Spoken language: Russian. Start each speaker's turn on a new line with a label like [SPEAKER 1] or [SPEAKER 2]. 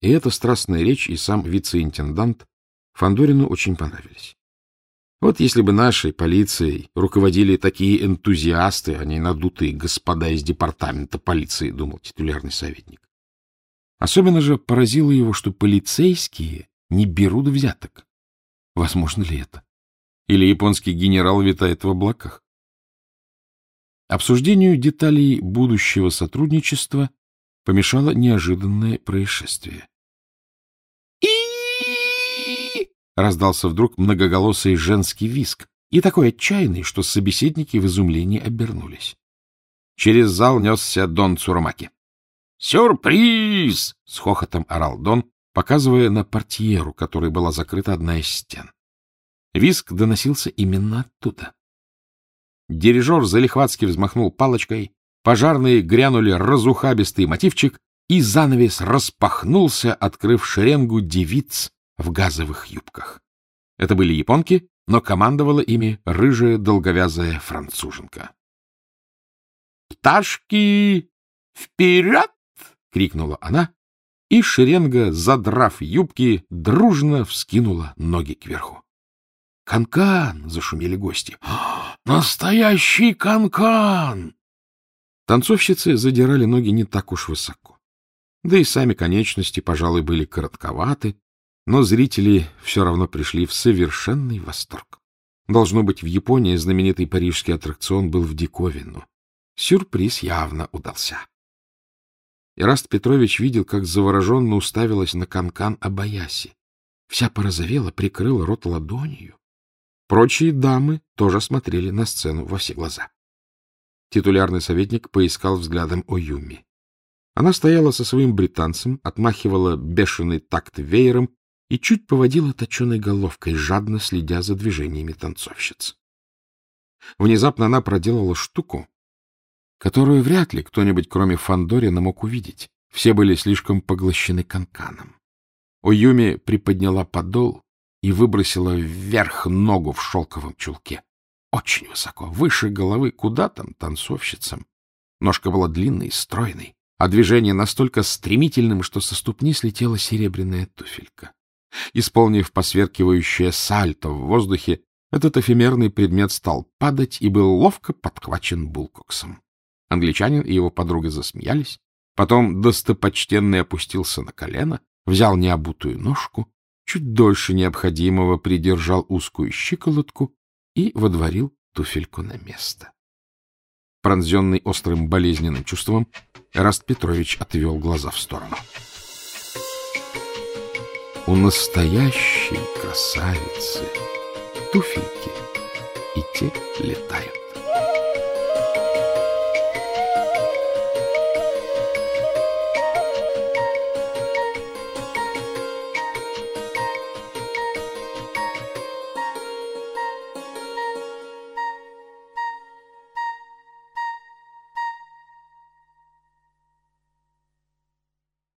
[SPEAKER 1] И эта страстная речь и сам вице-интендант Фандорину очень понравились. Вот если бы нашей полицией руководили такие энтузиасты, а не надутые господа из департамента полиции, думал титулярный советник. Особенно же поразило его, что полицейские не берут взяток. Возможно ли это? Или японский генерал витает в облаках? Обсуждению деталей будущего сотрудничества помешало неожиданное происшествие. и раздался вдруг многоголосый женский виск, и такой отчаянный, что собеседники в изумлении обернулись. Через зал несся Дон Цурамаки. «Сюрприз!» — с хохотом орал Дон, показывая на портьеру, которой была закрыта одна из стен. Виск доносился именно оттуда. Дирижер залихватски взмахнул палочкой, пожарные грянули разухабистый мотивчик, и занавес распахнулся, открыв шеренгу девиц в газовых юбках. Это были японки, но командовала ими рыжая долговязая француженка. «Пташки! Вперед!» — крикнула она, и шеренга, задрав юбки, дружно вскинула ноги кверху. «Канкан!» — зашумели гости. «Настоящий канкан!» Танцовщицы задирали ноги не так уж высоко. Да и сами конечности, пожалуй, были коротковаты, но зрители все равно пришли в совершенный восторг. Должно быть, в Японии знаменитый парижский аттракцион был в диковину. Сюрприз явно удался. Ираст Петрович видел, как завороженно уставилась на канкан Абаяси. Вся порозовела, прикрыла рот ладонью. Прочие дамы тоже смотрели на сцену во все глаза. Титулярный советник поискал взглядом Оюми. Она стояла со своим британцем, отмахивала бешеный такт веером и чуть поводила точеной головкой, жадно следя за движениями танцовщиц. Внезапно она проделала штуку, которую вряд ли кто-нибудь, кроме Фандорина, мог увидеть. Все были слишком поглощены канканом. Оюми приподняла подол и выбросила вверх ногу в шелковом чулке. Очень высоко, выше головы, куда там танцовщицам. Ножка была длинной, стройной, а движение настолько стремительным, что со ступни слетела серебряная туфелька. Исполнив посверкивающее сальто в воздухе, этот эфемерный предмет стал падать и был ловко подхвачен Булкоксом. Англичанин и его подруга засмеялись, потом достопочтенный опустился на колено, взял необутую ножку чуть дольше необходимого придержал узкую щиколотку и водворил туфельку на место. Пронзенный острым болезненным чувством, Раст Петрович отвел глаза в сторону. У настоящей красавицы туфельки и те летают.